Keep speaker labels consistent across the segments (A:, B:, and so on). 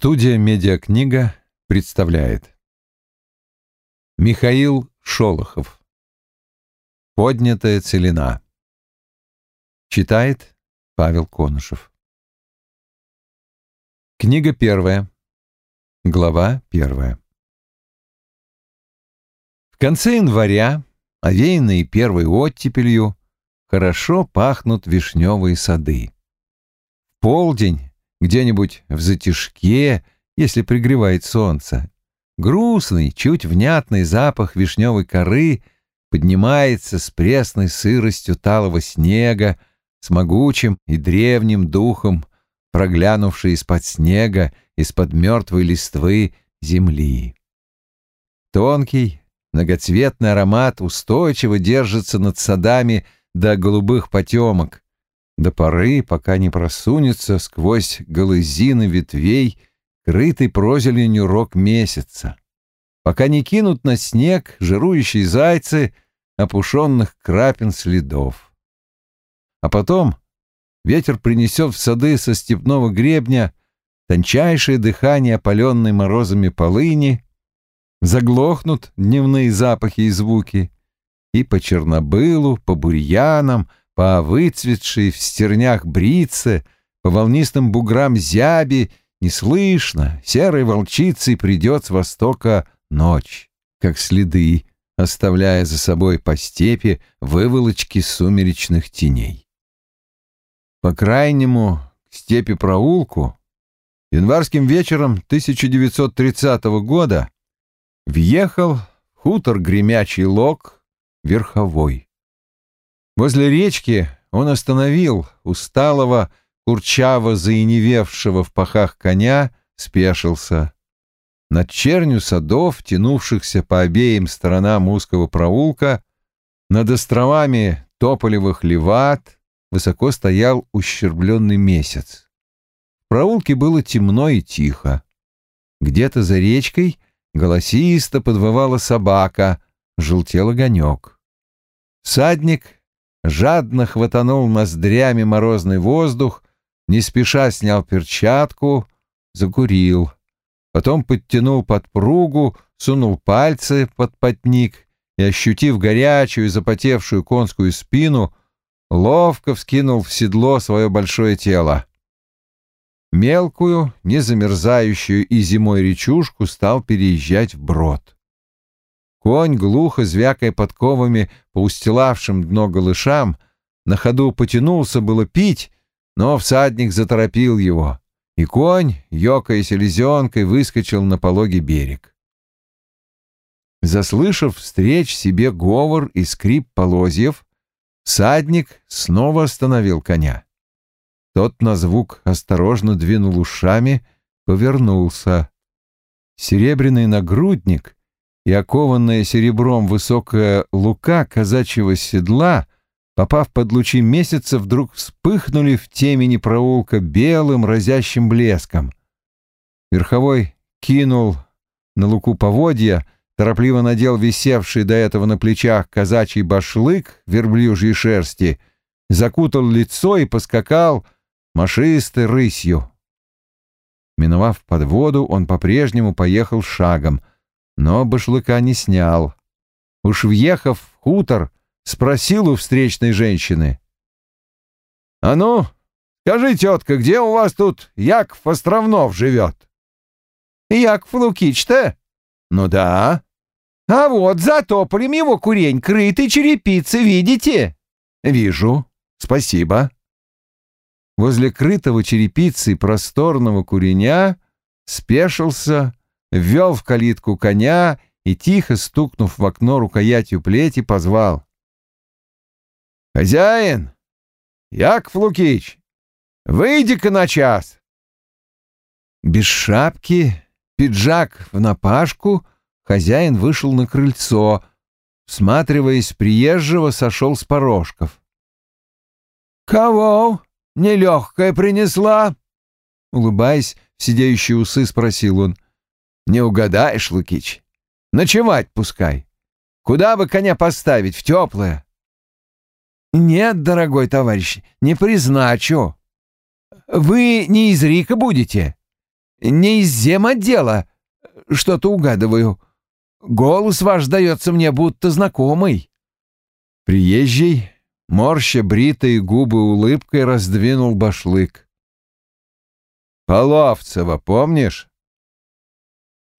A: Студия «Медиакнига» представляет. Михаил Шолохов. «Поднятая целина» Читает Павел Конышев. Книга первая. Глава первая. В конце января, овеянные первой оттепелью, хорошо пахнут вишневые сады. В полдень где-нибудь в затишке, если пригревает солнце. Грустный, чуть внятный запах вишневой коры поднимается с пресной сыростью талого снега, с могучим и древним духом, проглянувший из-под снега, из-под мертвой листвы земли. Тонкий, многоцветный аромат устойчиво держится над садами до голубых потемок, до поры, пока не просунется сквозь голызины ветвей, крытый прозеленью рог месяца, пока не кинут на снег жирующие зайцы опушенных крапин следов. А потом ветер принесет в сады со степного гребня тончайшее дыхание опаленной морозами полыни, заглохнут дневные запахи и звуки, и по чернобылу, по бурьянам — по выцветшей в стернях брице, по волнистым буграм зяби, неслышно, серой волчицей придет с востока ночь, как следы, оставляя за собой по степи выволочки сумеречных теней. По крайнему к степи проулку январским вечером 1930 года въехал хутор гремячий лог верховой. Возле речки он остановил усталого, курчаво заиневевшего в пахах коня, спешился. Над чернью садов, тянувшихся по обеим сторонам узкого проулка, над островами тополевых леват, высоко стоял ущербленный месяц. В проулке было темно и тихо. Где-то за речкой голосисто подвывала собака, желтел огонек. Садник жадно хватанул ноздрями морозный воздух, не спеша снял перчатку, закурил. Потом подтянул подпругу, сунул пальцы под потник и, ощутив горячую и запотевшую конскую спину, ловко вскинул в седло свое большое тело. Мелкую, не замерзающую и зимой речушку стал переезжать в брод. Конь, глухо звякая подковами по устилавшим дно голышам, на ходу потянулся было пить, но всадник заторопил его, и конь, ёкая селезенкой, выскочил на пологий берег. Заслышав встреч себе говор и скрип полозьев, всадник снова остановил коня. Тот на звук осторожно двинул ушами, повернулся. Серебряный нагрудник — и окованная серебром высокая лука казачьего седла, попав под лучи месяца, вдруг вспыхнули в темени проулка белым разящим блеском. Верховой кинул на луку поводья, торопливо надел висевший до этого на плечах казачий башлык верблюжьей шерсти, закутал лицо и поскакал машистой рысью. Миновав подводу, он по-прежнему поехал шагом — но башлыка не снял. Уж въехав в хутор, спросил у встречной женщины. — А ну, скажи, тетка, где у вас тут Яков Островнов живет? — Яков Лукич-то? — Ну да. — А вот за тополем его курень крытый черепицы, видите? — Вижу. Спасибо. Возле крытого черепицы просторного куреня спешился ввел в калитку коня и, тихо стукнув в окно рукоятью плети, позвал. «Хозяин! Яков Лукич, выйди-ка на час!» Без шапки, пиджак в напашку, хозяин вышел на крыльцо, всматриваясь приезжего, сошел с порожков. «Кого нелегкая принесла?» Улыбаясь, сидящие усы, спросил он. Не угадаешь, Лукич. Ночевать пускай. Куда бы коня поставить, в теплое? Нет, дорогой товарищ, не призначу. Вы не из Рика будете?
B: не из земотдела что-то угадываю. Голос ваш дается мне будто знакомый».
A: Приезжий, морща бритые губы улыбкой, раздвинул башлык. «Половцева, помнишь?»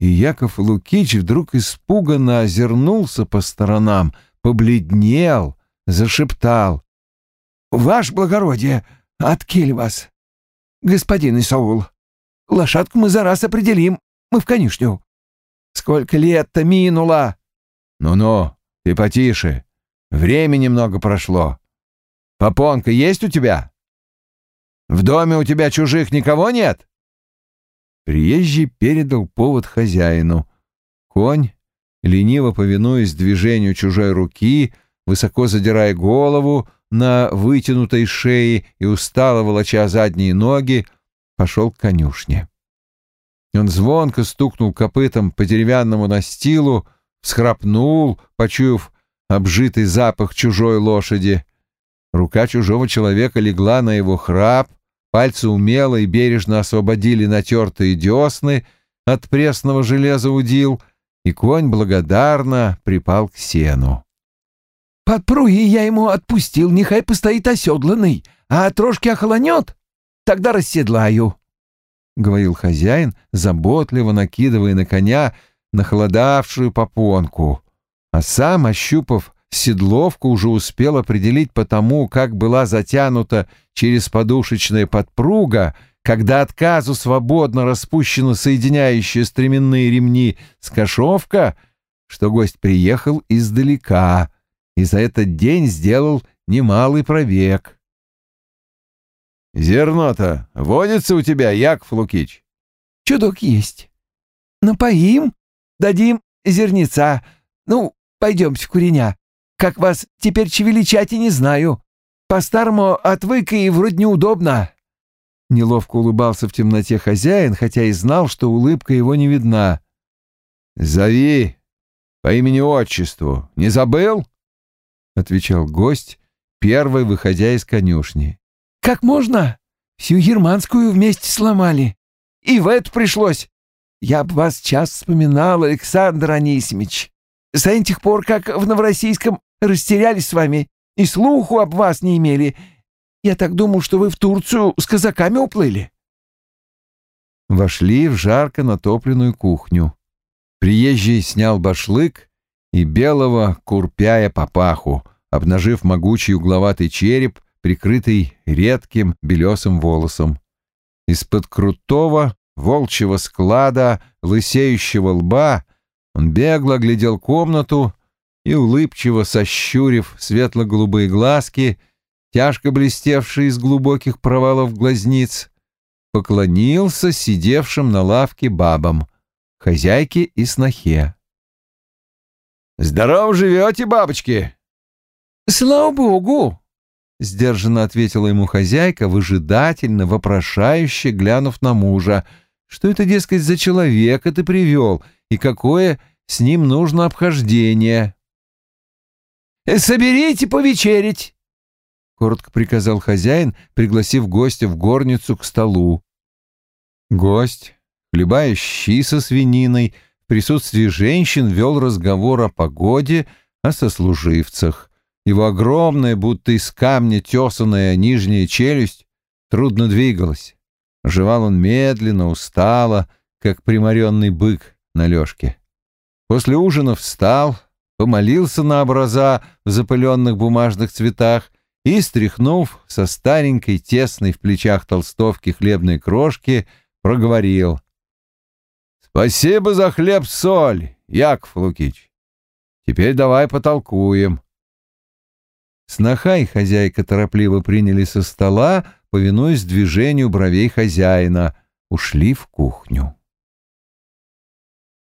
A: И Яков Лукич вдруг испуганно озернулся по сторонам, побледнел, зашептал.
B: «Ваше благородие, откель вас, господин Исаул. Лошадку мы за раз определим, мы в конюшню. Сколько лет-то минуло!»
A: «Ну-ну, ты потише, времени много прошло. Попонка есть у тебя? В доме у тебя чужих никого нет?» Приезжий передал повод хозяину. Конь, лениво повинуясь движению чужой руки, высоко задирая голову на вытянутой шее и устало волоча задние ноги, пошел к конюшне. Он звонко стукнул копытом по деревянному настилу, всхрапнул, почуяв обжитый запах чужой лошади. Рука чужого человека легла на его храп, пальцы умело и бережно освободили натертые десны от пресного железа удил, и конь благодарно припал к сену.
B: Подпру и я ему отпустил, нехай постоит оседланный, а трошки охолонет, тогда расседлаю», — говорил хозяин, заботливо накидывая на коня нахолодавшую попонку, а сам, ощупав седловку, уже успел определить по тому, как была затянута через подушечная подпруга, когда отказу свободно распущена соединяющая стременные ремни скошовка, что гость приехал издалека — и за этот день сделал немалый пробег. «Зерно-то водится у тебя, Яков Лукич?» «Чудок есть. Напоим, дадим зерница. Ну, пойдемте куреня. Как вас теперь величать и не знаю. По-старому отвык и вроде неудобно». Неловко улыбался в темноте хозяин, хотя и знал, что улыбка его не видна.
A: «Зови по имени-отчеству. Не забыл?» — отвечал гость, первый выходя из конюшни.
B: «Как можно? Всю германскую вместе сломали. И в это пришлось. Я б вас час вспоминал, Александр Анисимич. С этих пор, как в Новороссийском растерялись с вами и слуху об вас не имели, я так думал, что вы в Турцию с казаками уплыли».
A: Вошли в жарко натопленную кухню. Приезжий снял башлык и белого курпяя папаху, обнажив могучий угловатый череп, прикрытый редким белесым волосом. Из-под крутого волчьего склада, лысеющего лба, он бегло глядел комнату и, улыбчиво сощурив светло-голубые глазки, тяжко блестевшие из глубоких провалов глазниц, поклонился сидевшим на лавке бабам, хозяйке и снохе. «Здорово живете, бабочки!»
B: «Слава богу!»
A: — сдержанно ответила ему хозяйка, выжидательно, вопрошающе глянув на мужа. «Что это, дескать, за человека ты привел, и какое с ним нужно обхождение?»
B: «Соберите повечерить!» — коротко приказал хозяин, пригласив гостя в горницу к столу.
A: Гость, хлебая щи со свининой, — присутствии женщин вел разговор о погоде, о сослуживцах. Его огромная, будто из камня тесанная нижняя челюсть трудно двигалась. Жевал он медленно, устало, как приморенный бык на лёжке. После ужина встал, помолился на образа в запыленных бумажных цветах и, стряхнув со старенькой, тесной в плечах толстовки хлебной крошки, проговорил — Спасибо за хлеб-соль, Яков Лукич. Теперь давай потолкуем. Сноха и хозяйка торопливо приняли со стола, повинуясь движению бровей хозяина, ушли в кухню.